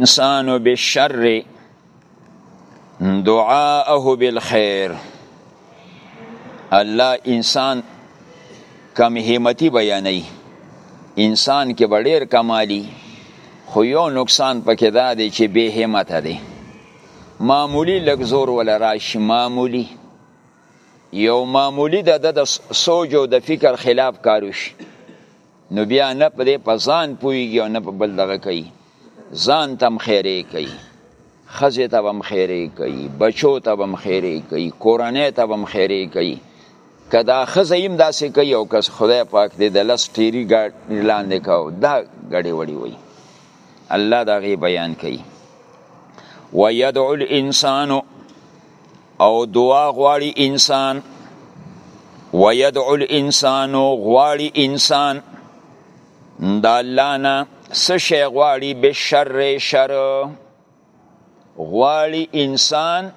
انسان بالشر دعاءه بالخير الله انسان کم همتی بیانوي انسان کې به ډېر کمالي خو یو نقصان پکې دا دی چې بې همته دی معمولی لږ زور ولا راشي معمولی یو معمولی د د سوچ او د فکر خلاف کارو شي نو بیا نه په دې په ځان پوهېږي او نه په بل دغه کوي ځان ته هم خیرې کوي ښځې ته به هم خیرې کوي بچو ته به هم خیرې کوي کورنۍ ته به هم خیرې کوي که دا ښځه هم داسې کوي او که خدای پاک دې د لس ټیري ګاډ لاندې کو دا ګډې وړې وي الله د هغې بیان کوي ویدعو الانسانو او دعا غواړي انسان ويدعو الانسان غواړي انسان د الله نه څه شی غواړي به شر شر غواړي انسان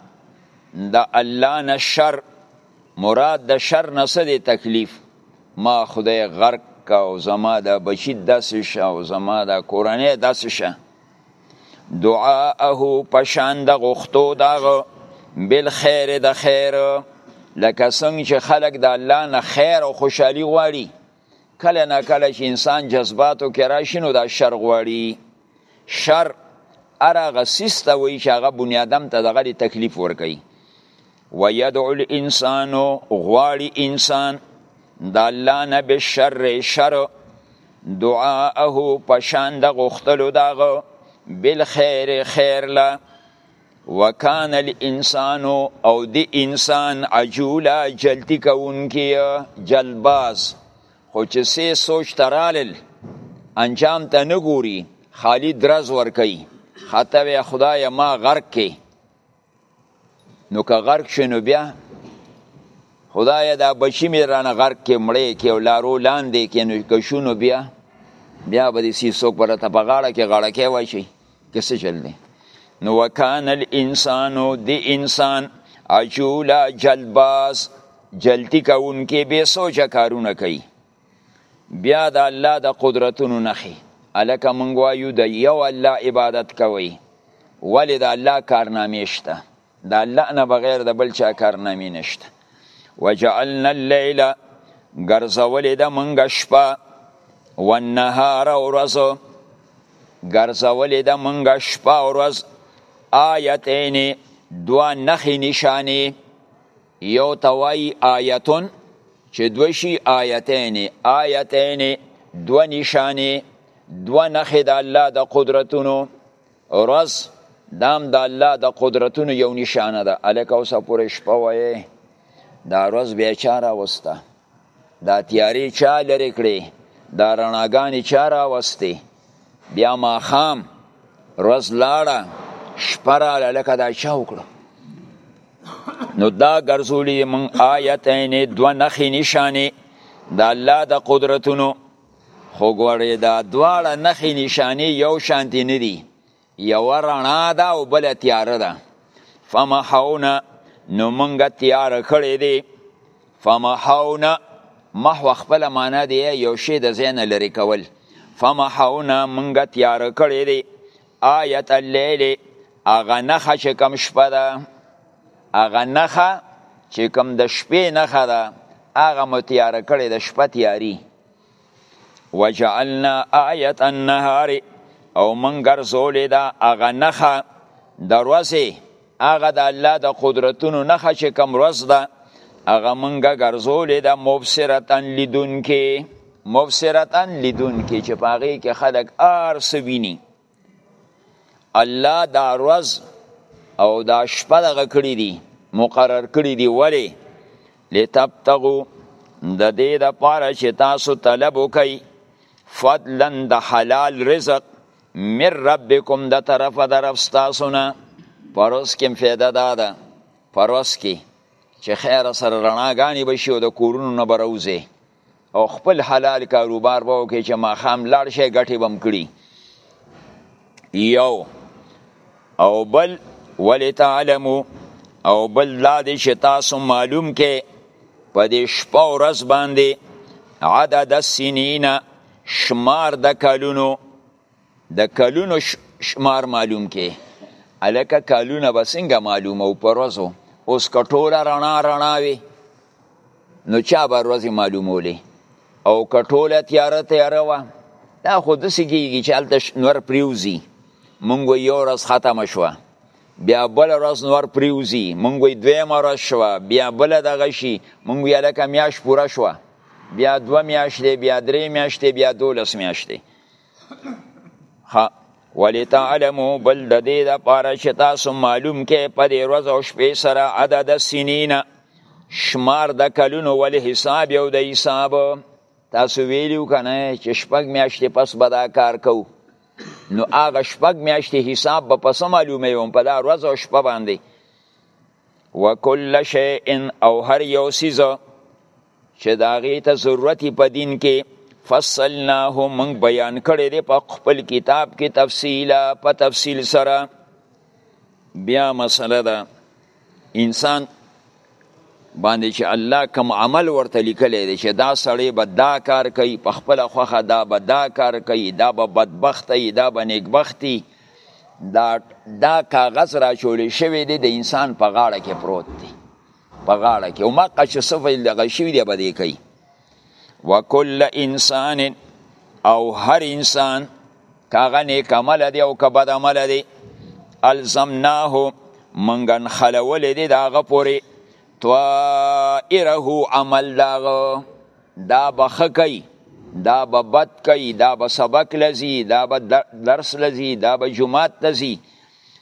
د الله نه شر مراد د شر نه څه دی تکلیف ما خدای غرق کا او زما د بچی داسې شه او زما د کورنۍ داسې شه دعاءه پشان د غختو داغه بل خیر د خیر لکه څنګه چې خلک د الله نه خیر او خوشحالي غواړي کله نه کله چې انسان جذباتو کې راشي نو دا شر غواړي شر هر هغه سیس ته وایي چې هغه بنیادم ته دغه تکلیف ورکوي ويدعو الانسان غواړي انسان د الله نه به شر شر دعاءه پشان د غختلو داغه بالخير خير لا وکان الانسان او دی انسان عجولا جلتی کونکی جلباز خو چې سه سوچ ترالل انجام ته نه ګوري خالی درز ور کوي خاطر خدای ما غرق کې نو که غرق شي نو بیا خدای دا بچی مې رانه غرق کې مړې کې او لارو لاندې کې نو که شو نو بیا بیا به دې سی څوک به راته په غاړه کې غړکې وشي که څه چل دی نو وکان الانسانو دی انسان عجولا جلباز جلتی کونکي بې سوچه کارونه کوي بیا د الله د قدرتونو نخي الکه مونږ وایو د یو الله عبادت کوي ولې د الله کارنامې شته د الله نه بغیر د بل چا کارنامې نشته وجعلنا الليل ګرځولې د مونږ شپه والنهار ورځ ګرځولې د مونږ شپه ورځ آیتین دوا نخې نشانې یو ته وایي آیتون چې دوه شي آیتین آیتین دوه نشانې دوه نښې د الله د قدرتونو ورځ دام د الله د قدرتونو یو نشانه ده الکه اوسه پورې شپه وایې دا ورځ بیا چا راوسته دا تیارې چا لرې کړې دا رڼاګانې چا راوستې بیا ماښام ورځ لاړه شپه راله لکه دا چا وکړه نو دا ګرځولي من آیتین دوه نښې نشانې د الله د قدرتونو خو ګورې دا دواړه نښې نشانې یو شانتې نه دي یو رڼا ده او بل تیاره ده فمحونا نو مونږه تیار کړی دی فمحونا محو خپل معنا دی یو شی د ذهن لري کول فمحونا مونږه تیار کړی دی آیت الليل اغه نخه چې کم شپه ده اغه نخه چې کم د شپې نخه ده اغه مو تیار کړی د شپه تیاری وجعلنا آیت النهار او من ګرځولې دا هغه نخه د ورځې هغه د الله د قدرتونو نخه چې کم ورځ ده هغه منګه ګرځولې ده مبصرتن لیدونکې مبصرتن لیدونکې چې په هغې کې خلک هر څه ویني الله دا ورځ او دا شپه دغه کړی دی مقرر کړی دی ولی لتبتغو د دې د پاره چې تاسو طلب وکئ فضلا د حلال رزق من ربکم د طرف د رب تاسو نه پروس کې فایده ده ده پروس کې چې خیر سره رڼاګانې بشي او د کورونو نه بروزي او خپل حلال کاروبار به وکړي چې ماښام لاړ شي ګټې به هم کړي یو او بل ولتعلمو او بل دا دی چې تاسو معلوم کې په دې شپه ورځ باندې عدد السنین شمار د کلونو د کلونو شمار معلوم کې الکه کلونه به څنګه معلومه او پر ورځو اوس که ټوله رڼا رڼا وي نو چا به ورځې معلومولې او که ټوله تیاره تیاره وه دا خو داسې کېږي چې هلته نور پریوځي مونږ یو ورځ ختمه شوه بیا بل ورځ نور پریوزی مونږ وی دویم ورځ شو بیا بل دغه شي مونږ وی لکه میاش پوره شو بیا دو میاش دی بیا درې میاش دی بیا دولس میاش دی ها ولتعلمو بل د دې د پاره چې تاسو معلوم کې په دې ورځ او شپې سره عدد سنین شمار د کلونو ول حساب یو د حساب تاسو ویلو کنه چې شپږ میاشتې پس به دا کار کوو نو هغه شپږ میاشتې حساب به پس معلومه وم په دا ورځ او شپه باندې وکل شیء او هر یو سیزه چې دا غي ته ضرورت په دین کې فصلناه من بیان کړی دی په خپل کتاب کې تفصیلا په تفصیل سره بیا مسله ده انسان باندې چې الله کوم عمل ورته لیکلی دی چې دا سړی به دا کار کوي په خپله خوښه دا به دا کار کوي دا به بدبخته وي دا به نیکبختي دا دا کاغذ راچولی شوی دی د انسان په غاړه کې پروت دی په غاړه کې او مقه چې څه فعل دغه شوي دی به دی کوي وکل انسان او هر انسان که هغه نیک عمل دی او که بد عمل دی الزمناه منګه نښلولی دی د هغه پورې طائره عمل د هغه دا به ښه کوي دا به بد کوي دا به سبق لذي دا به درس لذي دا به جماعت لذي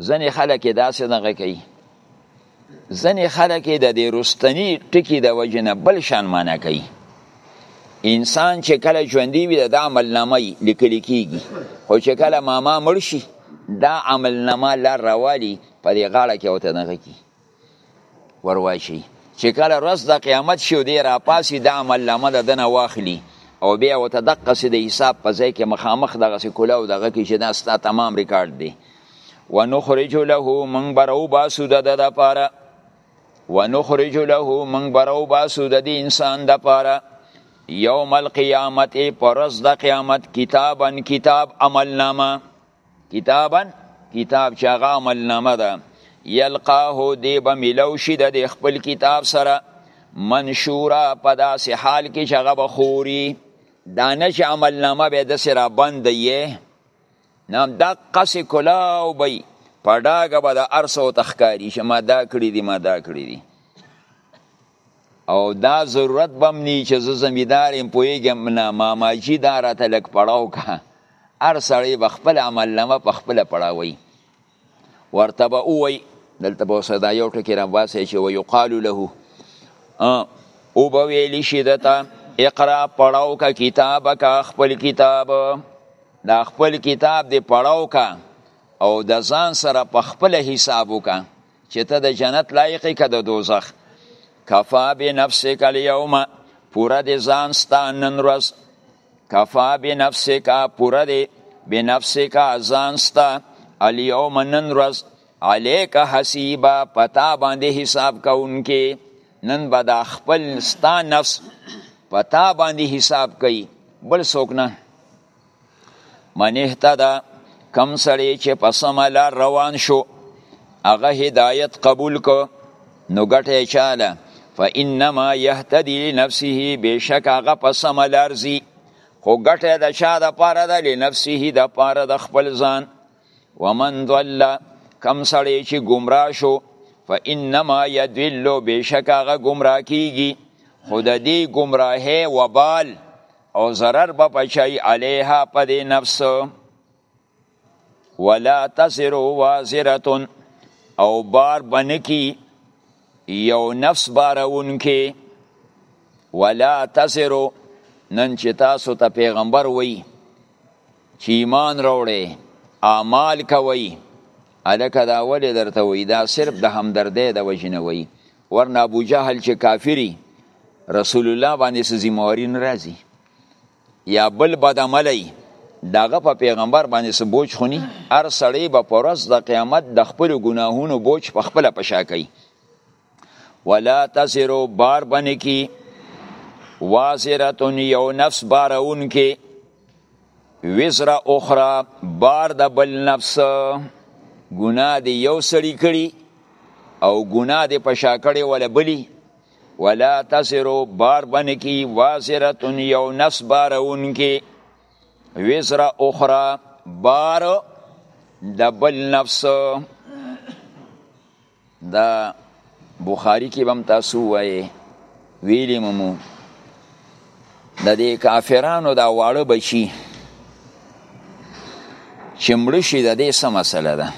ځنې خلک یې داسې دغه کوي ځنې خلک یې د دې رستني ټکي د وجې نه بل شان معنا کوي انسان چې کله ژوندی وي د عملنامه لیکل کیږي خو چې کله ماما مړ شي دا عملنامه لار راوالي په دې غاړه کې ورته دغه کي ورواچي چې کله ورځ د قیامت شي او دی راپاسي د عمل نامه د دنه واخلي او بیا ورته دقسې د حساب په ځای کې مخامخ دغسې کولاو دغه کې چې دا ستا تمام ریکارډ دی ونخرج له من برو باسو د د لپاره ونخرج له من برو باسو د دې انسان د لپاره یوم القیامت پرز د قیامت کتابا کتاب عمل نامه کتابا کتاب چې هغه عملنامه ده یلقاه دی به ملو شي د خپل کتاب سره منشورا په داسې حال کې چې هغه به خوري دا نه چې عملنامه به داسې را بند یې نه دقسې کلاو به وي په ډاګه به د هر څه ورته ښکاري چې ما دا کړي دي ما دا کړي دي او دا ضرورت بم نی چې زه زمیدار یم پوهېږم نه ماماجي دا راته لږ پړاو که هر سړی به خپل عملنامه په خپله پړاوي ورته به ووایي دلته به اوس دا یو ټکی راباسي چې ویقال له او به ویلی شي ده ته اقرا پړاو که کتاب که خپل کتاب دا خپل کتاب دی پړاو که او د ځان سره په خپل حساب وکړه چې ته د جنت لایق که د دوزخ کفا بنفسک الیوم پوره د ځان ستا نن ورځ کفا بنفسک پوره دی بنفسک ځان ستا الیوم نن ورځ علیک حسیبا پتا باندې حساب کوونکې نن به دا خپل ستا نفس پتا باندې حساب کوي بل څوک نه من اهتدا کم سړی چې په سمه لار روان شو هغه هدایت قبول کو نو ګټه چاله فانما يهتدي لنفسه بشک هغه په سمه لار ځي خو ګټه د چا د پاره ده لنفسه د پاره د خپل ځان ومن ضل کم سړی چې گمراه شو فانما يدل بشک هغه گمراه کیږي خود دې گمراهه وبال او ضرر به پچای علیها په دې نفس ولا تزر وازره او بار بنکی یو نفس بارون کې ولا تزر نن چې تاسو ته پیغمبر وای چې ایمان راوړې اعمال کوي الکه دا ولې درته وای دا صرف د همدردۍ د وجنه وای ورنه ابو جهل چې کافری رسول الله باندې څه ذمہواری نه راځي یا بل بد عملی دغه په پیغمبر باندې څه بوج خونی هر سړی به پرز د قیامت د خپل ګناهونو بوج په خپل پشا کوي ولا تسرو بار باندې کی وازرتون یو نفس بارون کې وزر اخرى بار د بل نفس ګناه دی یو سړی کړي او ګناه دی په شا کړي ولا بلی ولا تسرو بار بن کی وازرتن یو نفس بارون کی وزر اخرى بار د بل نفس دا بخاری کې بم تاسو وایي ویلی مو د دې کافرانو دا واړه بچي چې مړ شي د دې څه مسله ده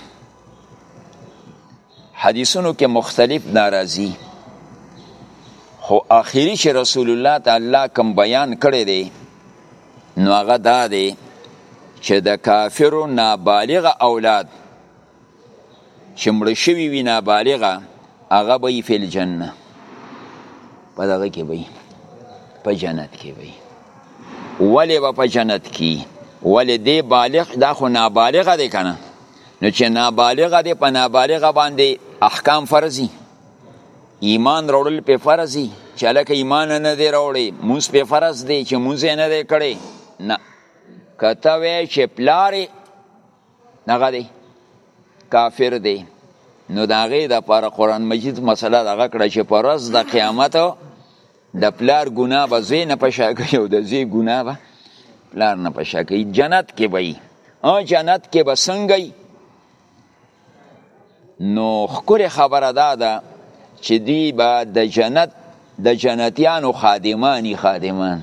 حدیثونو کې مختلف ناراضي خو آخري چې رسول الله تعالی کوم بیان کړی دی نو هغه دا دی چې د کافرو نابالغ اولاد چې مړ شوی وي نابالغه هغه به فی الجنه په دغه کې وي په جنت کې وي ولې به په جنت کې ولې دی بالغ دا خو نابالغه دی کنه نو چې نابالغه دی په نابالغه باندې احکام فرضي ایمان راوړل په فرضي چې لکه ایمان نه دی راوړي مونږ په فرض دی چې مونږ نه دی کړی نه کته وی چې پلاری دغه دی کافر دی نو دا غي د پر قران مجید مسله دغه کړه چې پر ورځ د قیامت د پلار ګناه به زوی نه پښه کوي او د زوی ګناه به پلار نه پښه کوي جنت کې به وي او جنت کې به څنګه نو خکر خبره دا ده چې دی به د جنت د جنتیانو خادمانی خادمان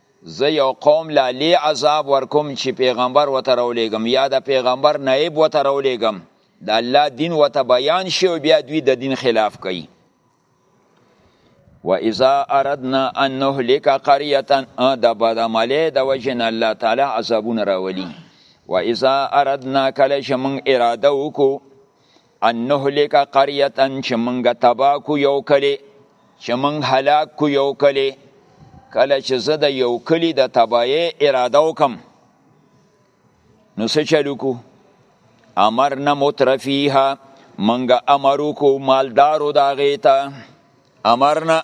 زه یو قوم لا لوی عذاب ورکوم چې پیغمبر ورته راولېږم یا د پیغمبر نایب ورته راولېږم د الله دین ورته بیان شي او بیا دوی د دین خلاف کوي و اذا اردنا ان نهلك قريه د بدعمله د وجن الله تعالی عذابونه راولي و اذا اردنا کله چې موږ اراده وکړو ان نهلک قريه چې مونږ تبا کو یو کلی چې مونږ هلاک کو یو کلی کله چې زه د یو کلی د تبایې اراده وکم نو څه چلو کو امر نه مترفیها منګه امر کو مالدارو دا غیتا امرنا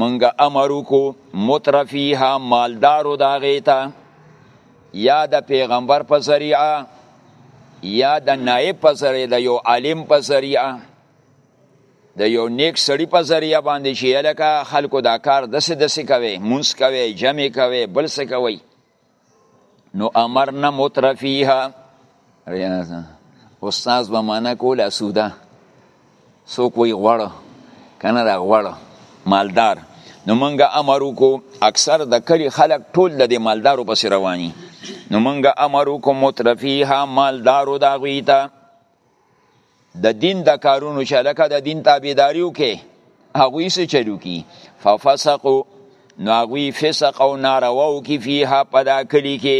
منګه امرو کو مترفیها مالدارو دا غیتا یا د پیغمبر په ذریعه یا د نائب په ذریعه د یو عالم په ذریعه د یو نیک سړی په ذریعه باندې چې لکه خلکو دا کار دسه دسه کوي مونږ کوي جمع کوي بل څه کوي نو امرنا مترفیها استاد به معنا کوله سوده څوک وی غوړه کنه دا غوړه مالدار نو منګه امر وکړو اکثر د کلی خلک ټول د دې مالدارو پس رواني نو منګه امر وکړو مترفیها مالدارو دا غویتا د دین د کارونو چې لکه د دین تابعداري وکړي هغوی څه چل وکړي ففسقو نو هغوی فسق او ناروا وکړي فیها په دا کلي کې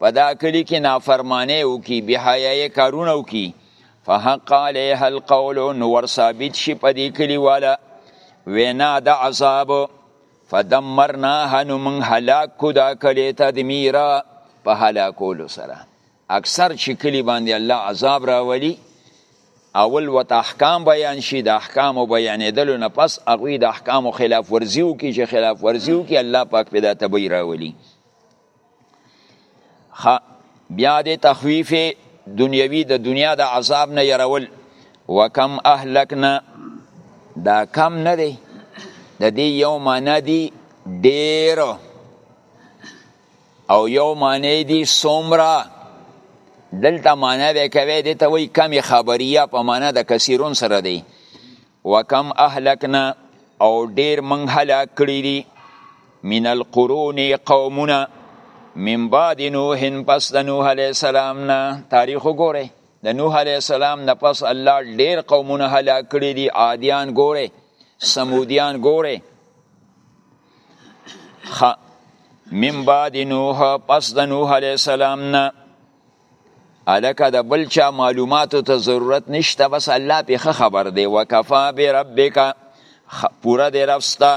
په دا کلي کې نافرمانه وکړي بهایه کارونه وکړي فحق علیها القول نو ورثابت شي په دې کلي والا وینا د عذاب فدمرناها نو من هلاک کو دا کلی تدمیرا په هلاکولو سره اکثر چې کلی باندې الله عذاب راولي اول وت احکام بیان شي د احکام او بیانېدلو نه پس هغه د احکام خلاف ورزي او کې چې خلاف ورزي او کې الله پاک پیدا تبي راولي خ بیا د تخویف دنیوي د دنیا د عذاب نه يرول وکم اهلکنا دا کم نه دی د دې یو معنا دی ډیر او یو معنی دی سومره دلته معنی به کوي د ته وی کمی خبریه په معنی د کثیرون سره دی وکم اهلکنا او ډیر من هلاک کړی دي من القرون قومنا من بعد نوح پس د نوح علی السلام نه تاریخ وګوره د نوح علی السلام نه پس الله ډیر قومونه هلاک کړی دي عادیان ګوره سمودیان ګوره خ من بعد نوح پس د نوح علی السلام نه الکه د بل چا معلوماتو ته ضرورت نشته بس الله په خبر دی وکفا بربک پورا دی رفستا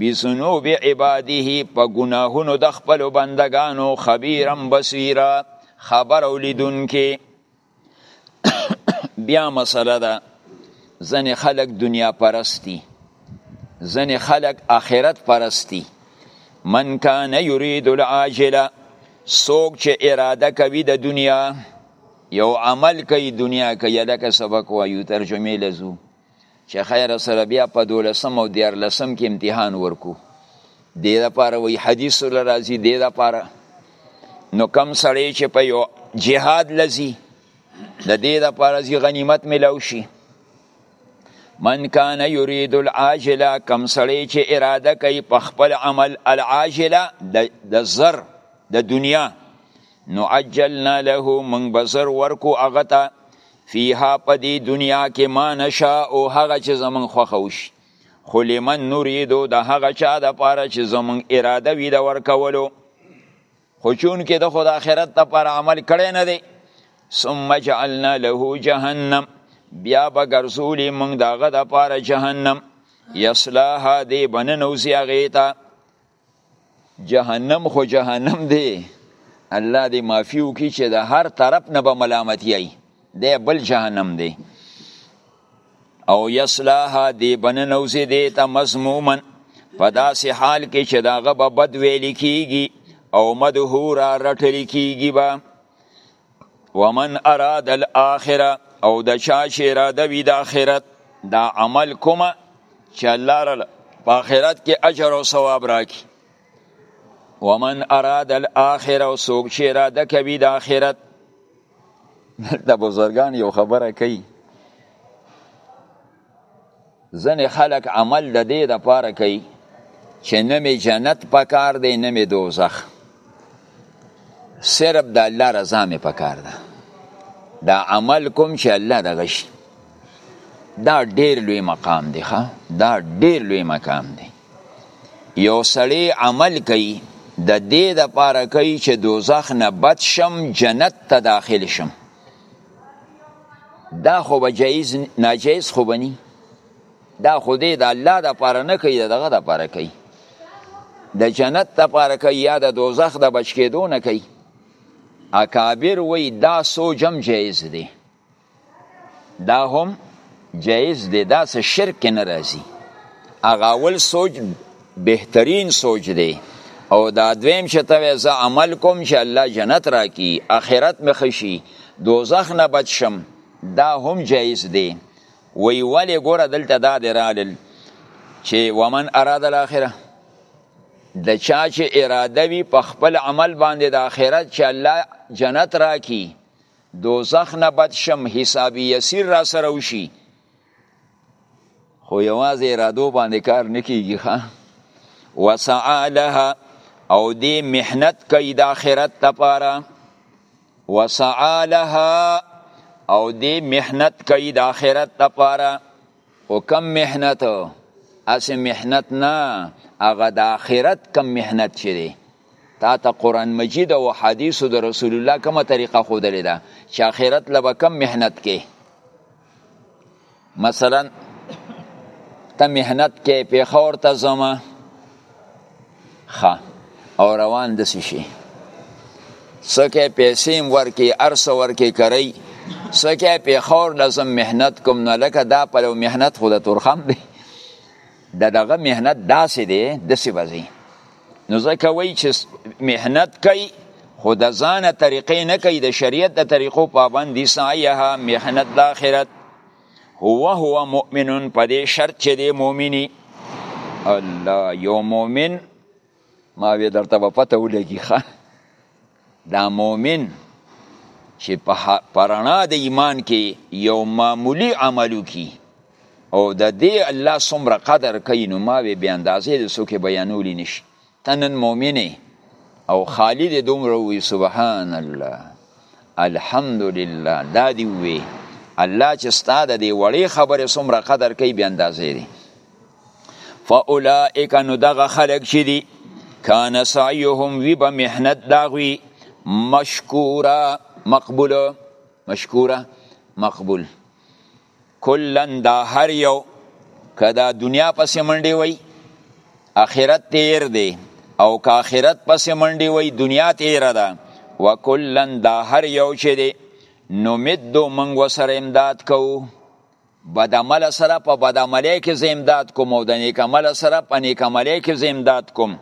بسنوب عباده په گناهونو د خپل بندگانو خبيرم بصيرا خبر اولیدونکي بیا مسله ده ځنې خلک دنیا پرستی ځنې خلک آخرت پرستی من کان یرید العاجله څوک چې اراده کوي د دنیا یو عمل کوي دنیا کوي لکه سبق وایو ترجمه لزو چې خیر سره بیا په دولسم او دیارلسم کې امتحان ورکو دې لپاره وی حدیث سره راځي دې لپاره نو کم سړی چې په یو جهاد لذي د دې لپاره چې غنیمت ملو شي من کان یرید العاجله کم سړی چې اراده کوي په خپل عمل العاجله د زر د دنیا نو عجلنا له من بزر ورکو اغتا فیها په دې دنیا کې ما نشا او هغه چې زمون خوښه وشي خو لمن نوریدو د هغه چا د پاره چې زمون اراده وي د ورکولو خو چون کې د خود آخرت د پر عمل کړی نه دی ثم جعلنا له جهنم بیا به ګرځولې موږ د هغه د پاره جهنم یصلاها دی بننوزي هغې ته جهنم خو جهنم دی الله دې معافي وکړي چې د هر طرف نه به ملامتي ای دی بل جهنم دی او یصلاها دی بننوزی دی تا مضمومن په داسې حال کې چې داغه به بد ویل کیږي او مدهورا رټل کیږي به ومن اراد الاخره او د چا چې اراده وي د آخرت دا عمل کومه چې الله رله په آخرت کې اجر او ثواب راکړي ومن اراد الاخره او څوک چې اراده کوي د آخرت د بزرګان یو خبره کوي ځنې خلک عمل د دې لپاره کوي چې نه مې جنت پکار دی نه مې دوزخ صرف د الله رضا مې پکار ده دا عمل کوم چې الله د غشي دا ډیر لوی مقام دی ښا دا ډیر لوی مقام دی یو سړی عمل کوي د دې د پاره کوي چې دوزخ نه بچ شم جنت ته داخل شم دا خو به جایز ناجایز خو بنی دا خو دې د الله د پاره نه کوي دغه د پاره کوي د جنت د پاره کوي یا د دوزخ د بچ کېدو نه کوي اکابر وی دا سوجم جایز دی دا هم جایز دی دا څه شرک کې نه راځي هغه اول سوچ بهترین سوچ دی او دا دویم چې ته وایې زه عمل کوم چې الله جنت راکړي آخرت مې ښه شي دوزخ نه بچ شم دا هم جایز دی وی ولې ګوره دلته دا دی رالل چې ومن اراد الاخره د چا چې اراده وي په خپل عمل باندې د آخرت چې الله جنت راکړي دوزخ نه بچ شم حساب یسیر را سره وشي خو یوازې ارادو باندې کار نه کیږي ښه وسعا لها او دې محنت کوي د آخرت لپاره وسعا لها او دې محنت کوي د آخرت لپاره او کم محنت اسې محنت نه هغه د آخرت کم محنت چې دی تا ته قرآن مجید او حدیثو د رسول الله کومه طریقه خودلې ده چې آخرت لبه کم محنت کې مثلا ته محنت کې پیښور ته زما خا او روان د شي سکه پیسې ورکې ارس ورکې کوي سکه پیښور لازم محنت کوم نه لکه دا په لو محنت خود تورخم دی دغه محنت داسې دی د سی وځي نو ځکه وایي چې محنت کوي خو د ځانه طریقې نه کوي د شریعت د طریقو پابند دي سعیها محنت د آخرت هو هو مؤمنون په دې شرط چې دی مؤمني الله یو مؤمن ما وی درته په پته ولګي ښه دا مؤمن چې په رڼا د ایمان کې یو معمولی عملو کی او د دې الله څومره قدر کوي نو ما به بیا اندازې د څوک بیانولی نشي ته نن مؤمنې او خالی دې دومره وي سبحان الله الحمدلله دا دی وی الله چې ستاده دی وړې خبرې څومره قدر کوي بیا اندازې دی فاولائک نو دغه خلق چې دي کان سعیهم وی به محنت داغوی مشکورا مقبول مشکورا مقبول کلن دا هر یو که دا دنیا پسې منډې وای اخرت تیر دی او که اخرت پسې منډې وای دنیا تیره ده وکلن دا هر یو چې دی نمدو منګ وسره امداد کوو بد عمل سره په بد عملی کې زه امداد کوم او د نیک عمل سره په نیک عملی کې زه امداد کوم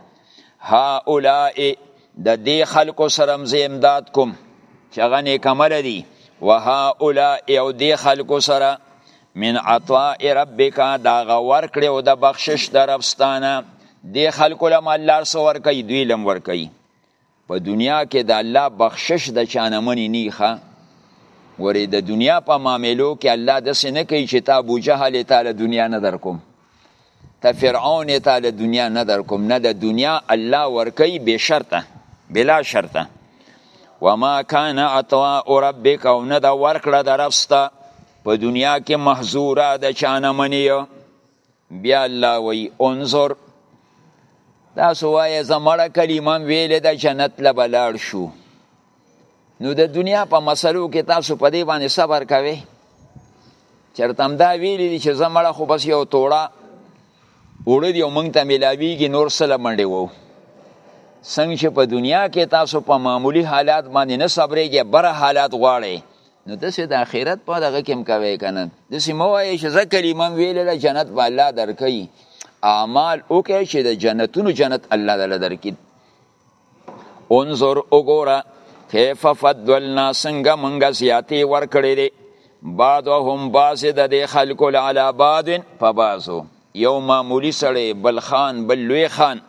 هؤلاء د دې خلکو سره زه امداد کوم چې هغه نیک عمل دي وهؤلاء او دې خلکو سره من عطاء ربک دا غور کړي او د بخشش درفستانه دې خلکو لم الله سره ور کوي دوی لم ور کوي په دنیا کې د الله بخشش د چا نه منې نی ښه ګورې د دنیا په معاملو کې الله داسې نه کوي چې تا ابو جهل تا له دنیا نه در کوم ته فرعون تا له دنیا نه در کوم نه د دنیا الله ورکوي بې شرطه بلا شرطه وما کان عطاء ربک او نه د ورکړه د رب ستا په دنیا کې محظوره د چا نه منې بیا الله وی انظر تاسو وایې زمړه کلمه ویلې د جنت له بلاړ شو نو د دنیا په مسلو کې تاسو په دې باندې صبر کوئ چرته هم دا ویلي دي چې زمړه خو بس یو توړه اوړه دی او موږ ته ملاویږي نور سره منډې وو څنګه چې په دنیا کې تاسو په معمولی حالات باندې نه صبرېږئ بره حالات غواړئ نو داسې د آخرت په دغه کې هم کوی که نه داسې مه وایې چې زه کلمه هم ویلې ده جنت به الله درکوي اعمال وکړئ چې د جنتونو جنت الله دله درکړي انظر وګوره کیف فضلنا څنګه مونږه زیاتې ورکړې دي بعضهم بعض د دې خلکو علی بعض په بعضو یو معمولی سړی بل خان بل لوی خان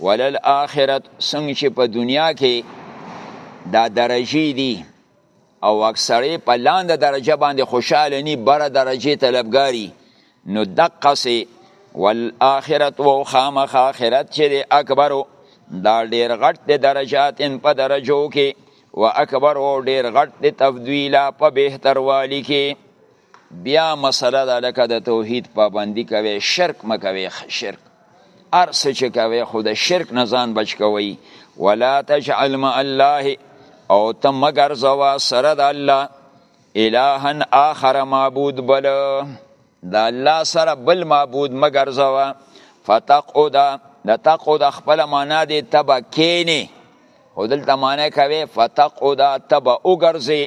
ولل آخرت څنګه چې په دنیا کې دا درجې دي او اکثرې په لاندې درجه باندې خوشاله ني بره درجه طلبګاری نو دقه سي والآخرت و خامخ آخرت چې دی اکبر دا ډیر غټ دی درجات ان په درجو کې و اکبر او ډیر غټ دی تفضیلا په بهتر والی کې بیا مسله دا لکه د توحید پابندی کوي شرک مکوي شرک ارس چې کوي خو د شرک نه ځان بچ کوي ولا تجعل مع الله او ته مگر زوا سره د الله الهن آخر معبود بل د الله سره بل معبود مگر زوا فتقعد د تقعد خپل معنا دی تبا کینی خو دلته معنا کوي فتقعد تبا وګرځي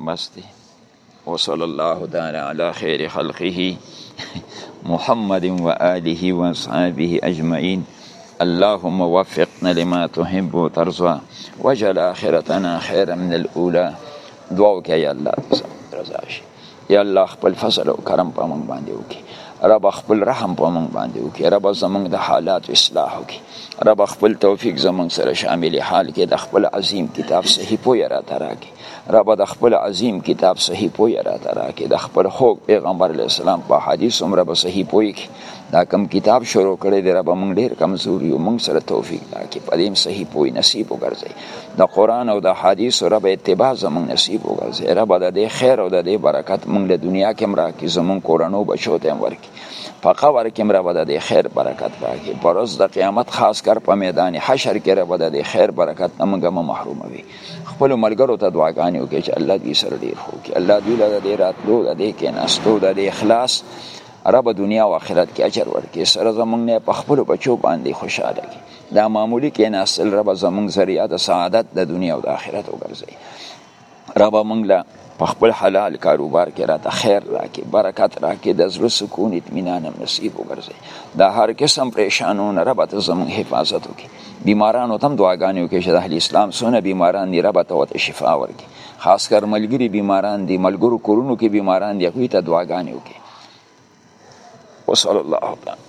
مستی وصلی الله تعالی علی خیر خلقه محمد و آله و اصحابه اجمعین اللهم وفقنا لما تحب وترضى وجل آخرتنا خيرا من الاولى دعا وکړه یا الله رضا شي یا الله خپل فضل او کرم په موږ باندې وکړي رب خپل رحم په موږ باندې وکړي رب زموږ د حالات اصلاح وکړي رب خپل توفیق زموږ سره شامل حال کې د خپل عظیم کتاب صحیح پوی را تراکي رب د خپل عظیم کتاب صحیح پوی را تراکه د خپل خوږ پیغمبر علی السلام په حدیث هم رب صحیح پوی کی دا کم کتاب شروع کړی دی رب مونږ ډیر کمزوري یو مونږ سره توفیق راکړي په دې صحیح پوی نصیب وګرځي د قران او د حدیث رب اتباع زمونږ نصیب وګرځي رب د دې خیر او د دې برکت مونږ له دنیا کې مرا کې زمونږ کورانو بچو ته ورکړي په قبر کې رب د دې خیر برکت راکړي پر ورځ د قیامت خاص کر په میدان حشر کې رب د دې خیر برکت نه مونږه محروموي خپل ملګرو ته دعاګانې وکړي چې الله دې سره ډیر خو کې الله دې له دې راتلو د دې کې ناستو د دې اخلاص رب دنیا او آخرت کې اجر ورکړي سره زمونږ نه په خپل بچو باندې خوشاله کی دا معمولی کې ناستل رب زمونږ ذریعہ د سعادت د دنیا او د آخرت وګرځي رب مونږ له په خپل حلال کاروبار کې راته خیر راکې برکت راکې د زړه سکون اطمینان هم نصیب وګرځي دا هر قسم پریشانونه رب ته زموږ حفاظت وکړي بیمارانو تم دعاګانې وکړي چې د اهل اسلام سونه بیماران دی رب ته وته شفا ورکړي خاص کر ملګری بیماران دي ملګرو کورونو کې بیماران دي هغوی ته دعاګانې وکړي وصلی الله تعالی